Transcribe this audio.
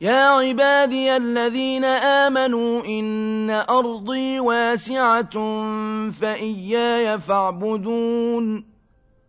يا عبادي الذين آمنوا إن أرضي واسعة فإياي فاعبدون